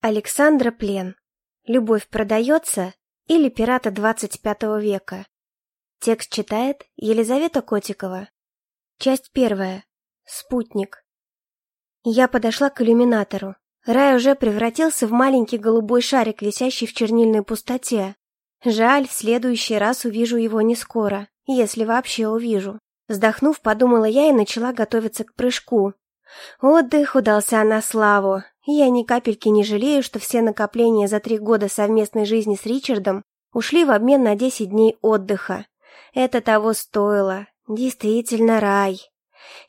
Александра Плен. Любовь продается или пираты 25 века? Текст читает Елизавета Котикова. Часть первая. Спутник. Я подошла к иллюминатору. Рай уже превратился в маленький голубой шарик, висящий в чернильной пустоте. Жаль, в следующий раз увижу его не скоро, если вообще увижу. Вздохнув, подумала я и начала готовиться к прыжку. Отдых удался на славу. Я ни капельки не жалею, что все накопления за три года совместной жизни с Ричардом ушли в обмен на десять дней отдыха. Это того стоило. Действительно рай.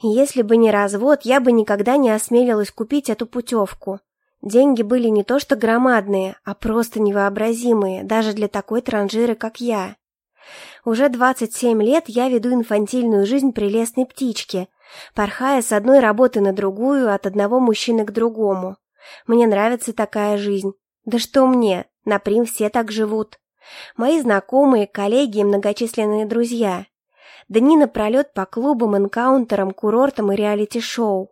Если бы не развод, я бы никогда не осмелилась купить эту путевку. Деньги были не то что громадные, а просто невообразимые, даже для такой транжиры, как я. Уже 27 лет я веду инфантильную жизнь прелестной птички, порхая с одной работы на другую, от одного мужчины к другому. Мне нравится такая жизнь. Да что мне, на Прим все так живут. Мои знакомые, коллеги и многочисленные друзья. Дни напролет по клубам, энкаунтерам, курортам и реалити-шоу.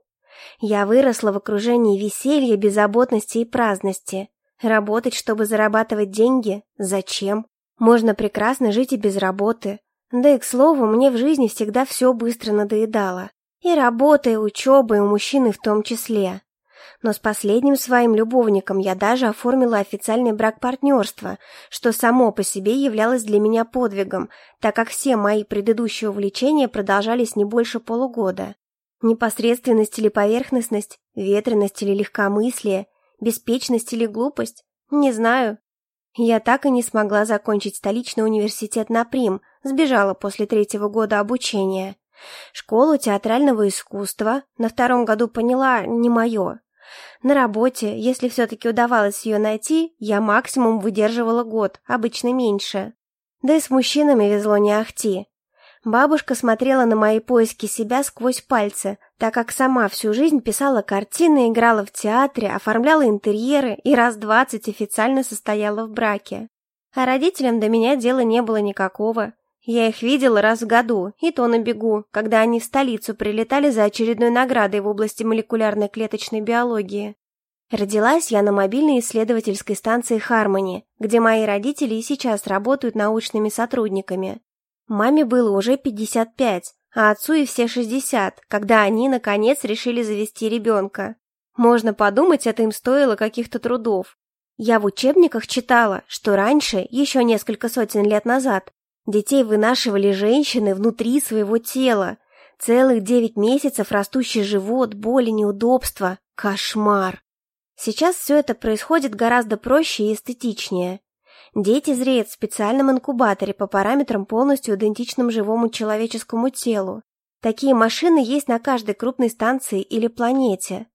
Я выросла в окружении веселья, беззаботности и праздности. Работать, чтобы зарабатывать деньги? Зачем? Можно прекрасно жить и без работы. Да и, к слову, мне в жизни всегда все быстро надоедало. И работа, и учеба, и у мужчины в том числе но с последним своим любовником я даже оформила официальный брак партнерства, что само по себе являлось для меня подвигом, так как все мои предыдущие увлечения продолжались не больше полугода. Непосредственность или поверхностность, ветренность или легкомыслие, беспечность или глупость? Не знаю. Я так и не смогла закончить столичный университет на Прим, сбежала после третьего года обучения. Школу театрального искусства на втором году поняла не мое. На работе, если все-таки удавалось ее найти, я максимум выдерживала год, обычно меньше. Да и с мужчинами везло не ахти. Бабушка смотрела на мои поиски себя сквозь пальцы, так как сама всю жизнь писала картины, играла в театре, оформляла интерьеры и раз двадцать официально состояла в браке. А родителям до меня дела не было никакого. Я их видела раз в году, и то на бегу, когда они в столицу прилетали за очередной наградой в области молекулярной клеточной биологии. Родилась я на мобильной исследовательской станции Хармони, где мои родители и сейчас работают научными сотрудниками. Маме было уже 55, а отцу и все 60, когда они, наконец, решили завести ребенка. Можно подумать, это им стоило каких-то трудов. Я в учебниках читала, что раньше, еще несколько сотен лет назад, Детей вынашивали женщины внутри своего тела. Целых девять месяцев растущий живот, боли, неудобства. Кошмар. Сейчас все это происходит гораздо проще и эстетичнее. Дети зреют в специальном инкубаторе по параметрам полностью идентичным живому человеческому телу. Такие машины есть на каждой крупной станции или планете.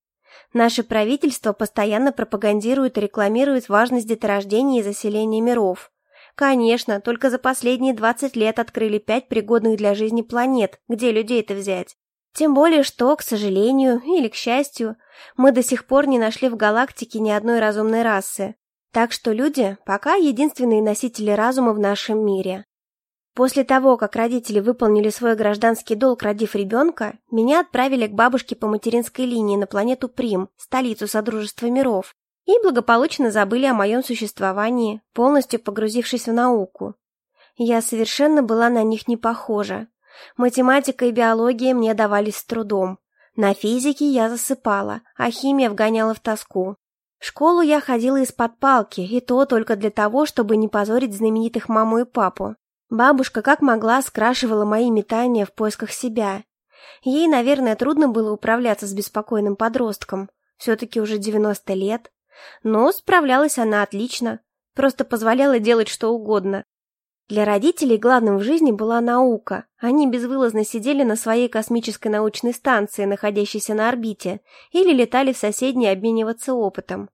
Наше правительство постоянно пропагандирует и рекламирует важность деторождения и заселения миров. Конечно, только за последние 20 лет открыли пять пригодных для жизни планет, где людей-то взять. Тем более, что, к сожалению, или к счастью, мы до сих пор не нашли в галактике ни одной разумной расы. Так что люди пока единственные носители разума в нашем мире. После того, как родители выполнили свой гражданский долг, родив ребенка, меня отправили к бабушке по материнской линии на планету Прим, столицу Содружества миров, и благополучно забыли о моем существовании, полностью погрузившись в науку. Я совершенно была на них не похожа. Математика и биология мне давались с трудом. На физике я засыпала, а химия вгоняла в тоску. В школу я ходила из-под палки, и то только для того, чтобы не позорить знаменитых маму и папу. Бабушка как могла скрашивала мои метания в поисках себя. Ей, наверное, трудно было управляться с беспокойным подростком. Все-таки уже 90 лет. Но справлялась она отлично, просто позволяла делать что угодно. Для родителей главным в жизни была наука. Они безвылазно сидели на своей космической научной станции, находящейся на орбите, или летали в соседние обмениваться опытом.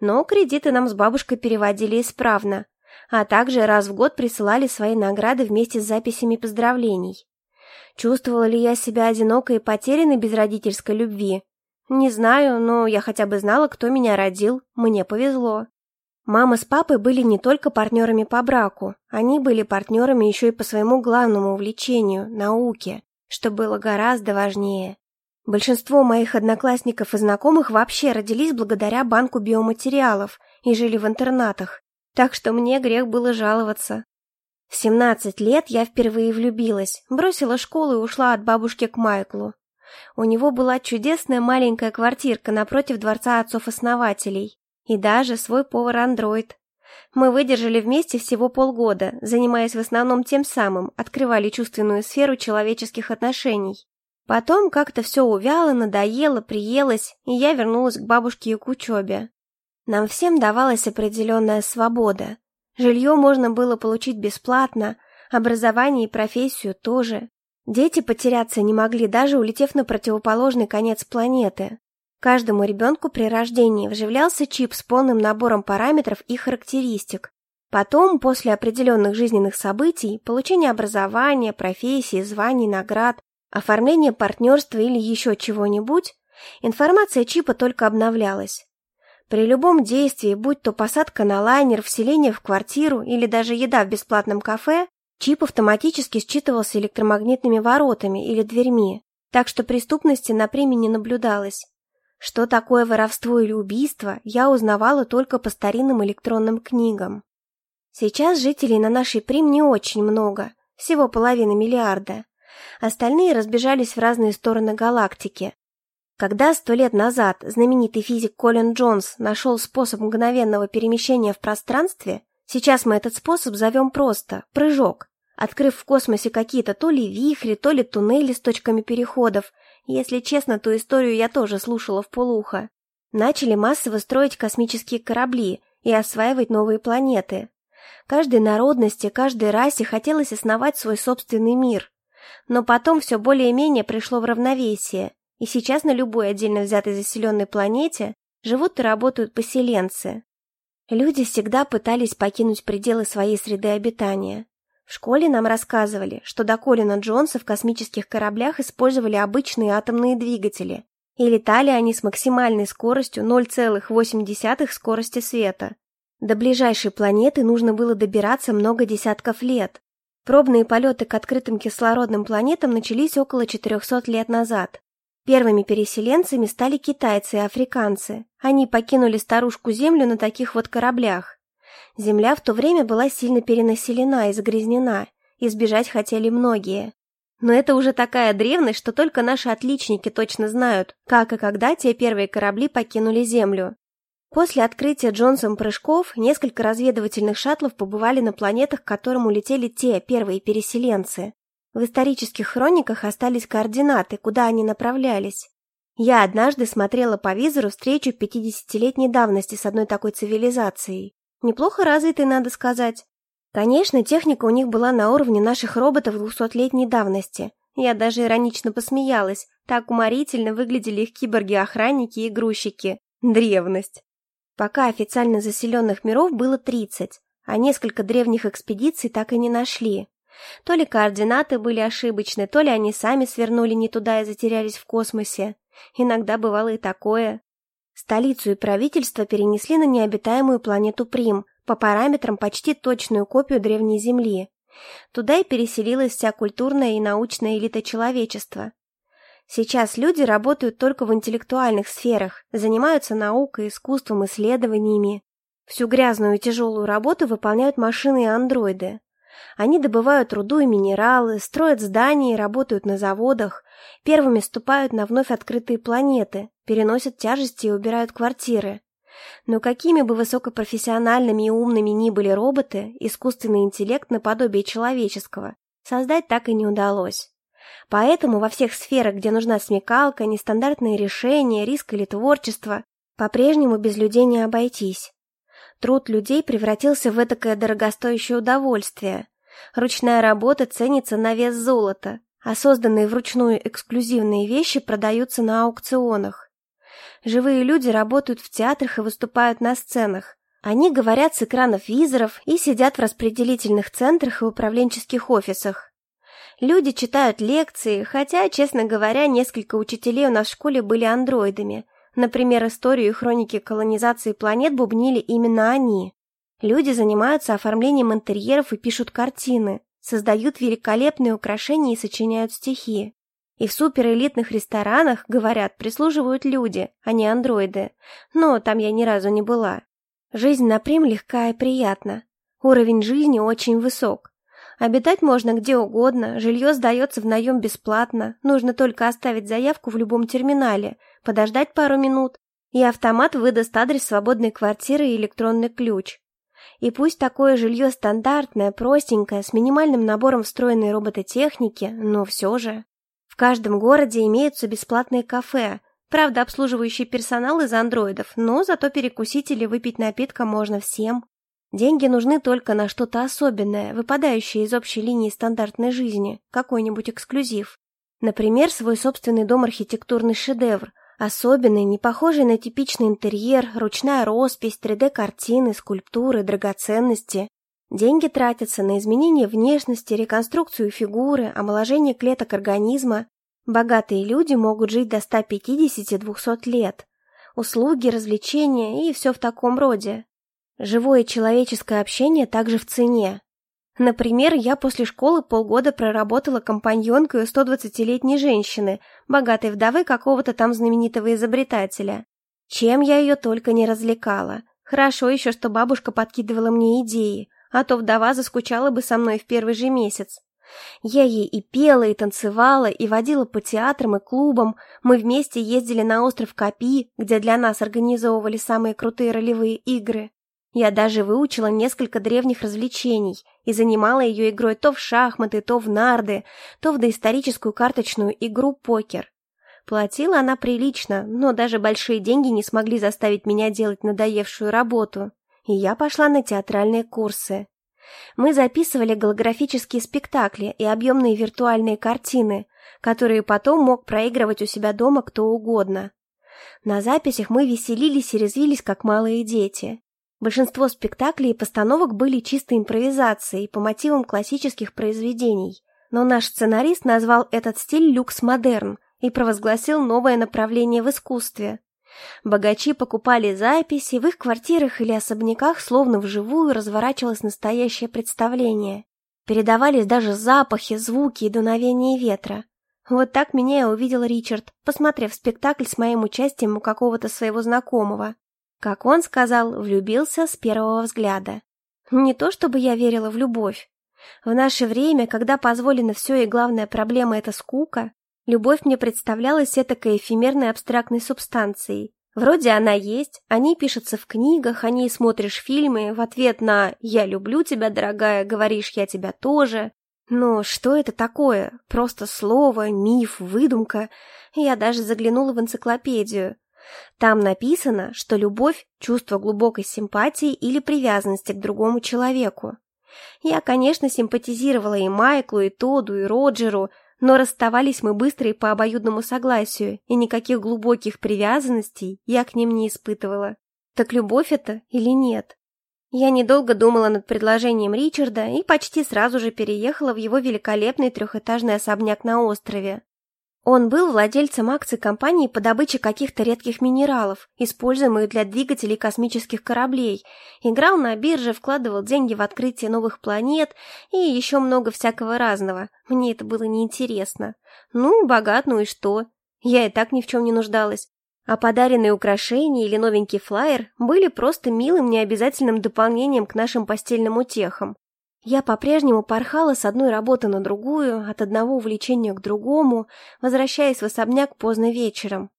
Но кредиты нам с бабушкой переводили исправно, а также раз в год присылали свои награды вместе с записями поздравлений. Чувствовала ли я себя одинокой и потерянной без родительской любви? Не знаю, но я хотя бы знала, кто меня родил. Мне повезло. Мама с папой были не только партнерами по браку, они были партнерами еще и по своему главному увлечению – науке, что было гораздо важнее. Большинство моих одноклассников и знакомых вообще родились благодаря банку биоматериалов и жили в интернатах, так что мне грех было жаловаться. В 17 лет я впервые влюбилась, бросила школу и ушла от бабушки к Майклу. У него была чудесная маленькая квартирка напротив дворца отцов-основателей и даже свой повар-андроид. Мы выдержали вместе всего полгода, занимаясь в основном тем самым, открывали чувственную сферу человеческих отношений. Потом как-то все увяло, надоело, приелось, и я вернулась к бабушке и к учебе. Нам всем давалась определенная свобода. Жилье можно было получить бесплатно, образование и профессию тоже. Дети потеряться не могли, даже улетев на противоположный конец планеты. Каждому ребенку при рождении вживлялся чип с полным набором параметров и характеристик. Потом, после определенных жизненных событий, получение образования, профессии, званий, наград, оформление партнерства или еще чего-нибудь, информация чипа только обновлялась. При любом действии, будь то посадка на лайнер, вселение в квартиру или даже еда в бесплатном кафе, чип автоматически считывался электромагнитными воротами или дверьми, так что преступности на приме не наблюдалось. Что такое воровство или убийство, я узнавала только по старинным электронным книгам. Сейчас жителей на нашей Прим не очень много, всего половина миллиарда. Остальные разбежались в разные стороны галактики. Когда сто лет назад знаменитый физик Колин Джонс нашел способ мгновенного перемещения в пространстве, сейчас мы этот способ зовем просто «прыжок», открыв в космосе какие-то то ли вихри, то ли туннели с точками переходов, если честно, ту историю я тоже слушала в полухо. Начали массово строить космические корабли и осваивать новые планеты. Каждой народности, каждой расе хотелось основать свой собственный мир. Но потом все более-менее пришло в равновесие, и сейчас на любой отдельно взятой заселенной планете живут и работают поселенцы. Люди всегда пытались покинуть пределы своей среды обитания. В школе нам рассказывали, что до Колина Джонса в космических кораблях использовали обычные атомные двигатели, и летали они с максимальной скоростью 0,8 скорости света. До ближайшей планеты нужно было добираться много десятков лет. Пробные полеты к открытым кислородным планетам начались около 400 лет назад. Первыми переселенцами стали китайцы и африканцы. Они покинули старушку Землю на таких вот кораблях. Земля в то время была сильно перенаселена и загрязнена, избежать хотели многие. Но это уже такая древность, что только наши отличники точно знают, как и когда те первые корабли покинули Землю. После открытия Джонсом прыжков несколько разведывательных шаттлов побывали на планетах, к которым улетели те первые переселенцы. В исторических хрониках остались координаты, куда они направлялись. Я однажды смотрела по визору встречу 50-летней давности с одной такой цивилизацией. Неплохо развитый, надо сказать. Конечно, техника у них была на уровне наших роботов двухсотлетней давности. Я даже иронично посмеялась. Так уморительно выглядели их киборги-охранники и грузчики. Древность. Пока официально заселенных миров было 30, а несколько древних экспедиций так и не нашли. То ли координаты были ошибочны, то ли они сами свернули не туда и затерялись в космосе. Иногда бывало и такое. Столицу и правительство перенесли на необитаемую планету Прим, по параметрам почти точную копию древней Земли. Туда и переселилась вся культурная и научная элита человечества. Сейчас люди работают только в интеллектуальных сферах, занимаются наукой, искусством, исследованиями. Всю грязную и тяжелую работу выполняют машины и андроиды. Они добывают руду и минералы, строят здания и работают на заводах, первыми ступают на вновь открытые планеты, переносят тяжести и убирают квартиры. Но какими бы высокопрофессиональными и умными ни были роботы, искусственный интеллект наподобие человеческого создать так и не удалось. Поэтому во всех сферах, где нужна смекалка, нестандартные решения, риск или творчество, по-прежнему без людей не обойтись. Труд людей превратился в этакое дорогостоящее удовольствие. Ручная работа ценится на вес золота, а созданные вручную эксклюзивные вещи продаются на аукционах. Живые люди работают в театрах и выступают на сценах. Они говорят с экранов визоров и сидят в распределительных центрах и управленческих офисах. Люди читают лекции, хотя, честно говоря, несколько учителей у нас в школе были андроидами. Например, историю и хроники колонизации планет бубнили именно они. Люди занимаются оформлением интерьеров и пишут картины, создают великолепные украшения и сочиняют стихи. И в суперэлитных ресторанах, говорят, прислуживают люди, а не андроиды. Но там я ни разу не была. Жизнь на Прим легка и приятна. Уровень жизни очень высок. Обитать можно где угодно, жилье сдается в наем бесплатно, нужно только оставить заявку в любом терминале, подождать пару минут, и автомат выдаст адрес свободной квартиры и электронный ключ. И пусть такое жилье стандартное, простенькое, с минимальным набором встроенной робототехники, но все же. В каждом городе имеются бесплатные кафе, правда обслуживающий персонал из андроидов, но зато перекусить или выпить напитка можно всем. Деньги нужны только на что-то особенное, выпадающее из общей линии стандартной жизни, какой-нибудь эксклюзив. Например, свой собственный дом-архитектурный шедевр, Особенный, не похожий на типичный интерьер, ручная роспись, 3D-картины, скульптуры, драгоценности. Деньги тратятся на изменение внешности, реконструкцию фигуры, омоложение клеток организма. Богатые люди могут жить до 150-200 лет. Услуги, развлечения и все в таком роде. Живое человеческое общение также в цене. Например, я после школы полгода проработала компаньонкой у 120-летней женщины, богатой вдовы какого-то там знаменитого изобретателя. Чем я ее только не развлекала. Хорошо еще, что бабушка подкидывала мне идеи, а то вдова заскучала бы со мной в первый же месяц. Я ей и пела, и танцевала, и водила по театрам и клубам. Мы вместе ездили на остров Капи, где для нас организовывали самые крутые ролевые игры. Я даже выучила несколько древних развлечений и занимала ее игрой то в шахматы, то в нарды, то в доисторическую карточную игру покер. Платила она прилично, но даже большие деньги не смогли заставить меня делать надоевшую работу. И я пошла на театральные курсы. Мы записывали голографические спектакли и объемные виртуальные картины, которые потом мог проигрывать у себя дома кто угодно. На записях мы веселились и резвились, как малые дети. Большинство спектаклей и постановок были чистой импровизацией по мотивам классических произведений, но наш сценарист назвал этот стиль люкс-модерн и провозгласил новое направление в искусстве. Богачи покупали записи, в их квартирах или особняках словно вживую разворачивалось настоящее представление. Передавались даже запахи, звуки и дуновения ветра. Вот так меня и увидел Ричард, посмотрев спектакль с моим участием у какого-то своего знакомого. Как он сказал, влюбился с первого взгляда. Не то чтобы я верила в любовь. В наше время, когда позволено все и главная проблема — это скука, любовь мне представлялась этакой эфемерной абстрактной субстанцией. Вроде она есть, они пишутся в книгах, о ней смотришь фильмы, в ответ на «я люблю тебя, дорогая», говоришь «я тебя тоже». Но что это такое? Просто слово, миф, выдумка. Я даже заглянула в энциклопедию. Там написано, что любовь – чувство глубокой симпатии или привязанности к другому человеку. Я, конечно, симпатизировала и Майклу, и Тоду, и Роджеру, но расставались мы быстро и по обоюдному согласию, и никаких глубоких привязанностей я к ним не испытывала. Так любовь это или нет? Я недолго думала над предложением Ричарда и почти сразу же переехала в его великолепный трехэтажный особняк на острове. Он был владельцем акций компании по добыче каких-то редких минералов, используемых для двигателей космических кораблей, играл на бирже, вкладывал деньги в открытие новых планет и еще много всякого разного. Мне это было неинтересно. Ну, богат, ну и что? Я и так ни в чем не нуждалась. А подаренные украшения или новенький флаер были просто милым необязательным дополнением к нашим постельным утехам. Я по-прежнему порхала с одной работы на другую, от одного увлечения к другому, возвращаясь в особняк поздно вечером.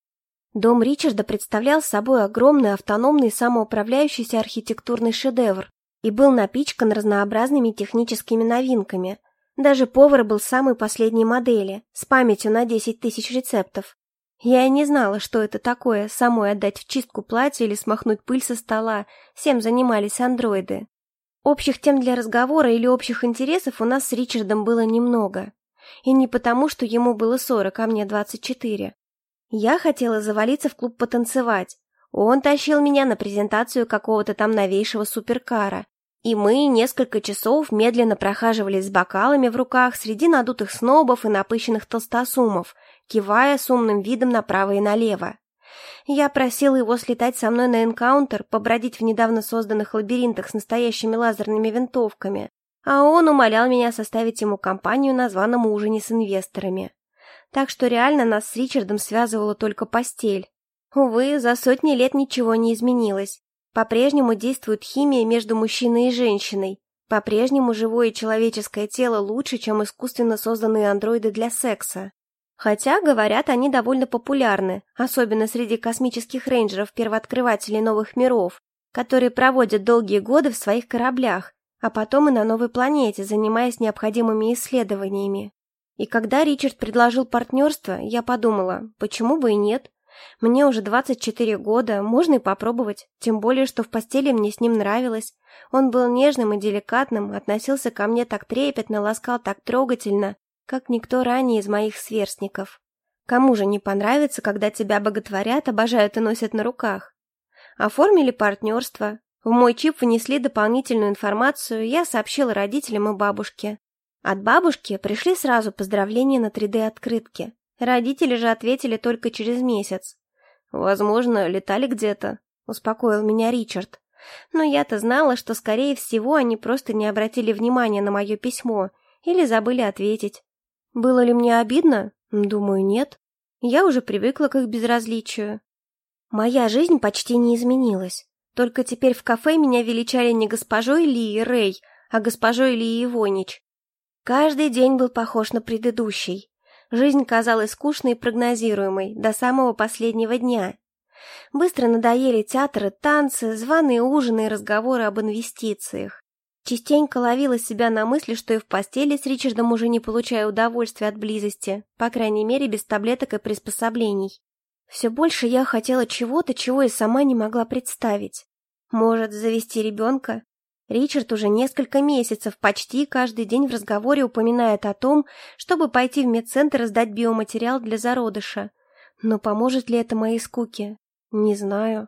Дом Ричарда представлял собой огромный автономный самоуправляющийся архитектурный шедевр и был напичкан разнообразными техническими новинками. Даже повар был самой последней модели, с памятью на 10 тысяч рецептов. Я и не знала, что это такое, самой отдать в чистку платье или смахнуть пыль со стола, всем занимались андроиды. Общих тем для разговора или общих интересов у нас с Ричардом было немного. И не потому, что ему было сорок, а мне двадцать четыре. Я хотела завалиться в клуб потанцевать. Он тащил меня на презентацию какого-то там новейшего суперкара. И мы несколько часов медленно прохаживались с бокалами в руках среди надутых снобов и напыщенных толстосумов, кивая с умным видом направо и налево. Я просила его слетать со мной на энкаунтер, побродить в недавно созданных лабиринтах с настоящими лазерными винтовками, а он умолял меня составить ему компанию на званом ужине с инвесторами. Так что реально нас с Ричардом связывала только постель. Увы, за сотни лет ничего не изменилось. По-прежнему действует химия между мужчиной и женщиной. По-прежнему живое человеческое тело лучше, чем искусственно созданные андроиды для секса. Хотя, говорят, они довольно популярны, особенно среди космических рейнджеров-первооткрывателей новых миров, которые проводят долгие годы в своих кораблях, а потом и на новой планете, занимаясь необходимыми исследованиями. И когда Ричард предложил партнерство, я подумала, почему бы и нет? Мне уже 24 года, можно и попробовать, тем более, что в постели мне с ним нравилось. Он был нежным и деликатным, относился ко мне так трепетно, ласкал так трогательно, как никто ранее из моих сверстников. Кому же не понравится, когда тебя боготворят, обожают и носят на руках? Оформили партнерство. В мой чип внесли дополнительную информацию, я сообщила родителям и бабушке. От бабушки пришли сразу поздравления на 3D-открытке. Родители же ответили только через месяц. «Возможно, летали где-то», — успокоил меня Ричард. Но я-то знала, что, скорее всего, они просто не обратили внимания на мое письмо или забыли ответить. Было ли мне обидно? Думаю, нет. Я уже привыкла к их безразличию. Моя жизнь почти не изменилась. Только теперь в кафе меня величали не госпожой Лии Рэй, а госпожой Лии Ивонич. Каждый день был похож на предыдущий. Жизнь казалась скучной и прогнозируемой до самого последнего дня. Быстро надоели театры, танцы, званые ужины и разговоры об инвестициях. Частенько ловила себя на мысли, что и в постели с Ричардом уже не получаю удовольствия от близости, по крайней мере, без таблеток и приспособлений. Все больше я хотела чего-то, чего и сама не могла представить. Может, завести ребенка? Ричард уже несколько месяцев почти каждый день в разговоре упоминает о том, чтобы пойти в медцентр и сдать биоматериал для зародыша. Но поможет ли это моей скуке? Не знаю.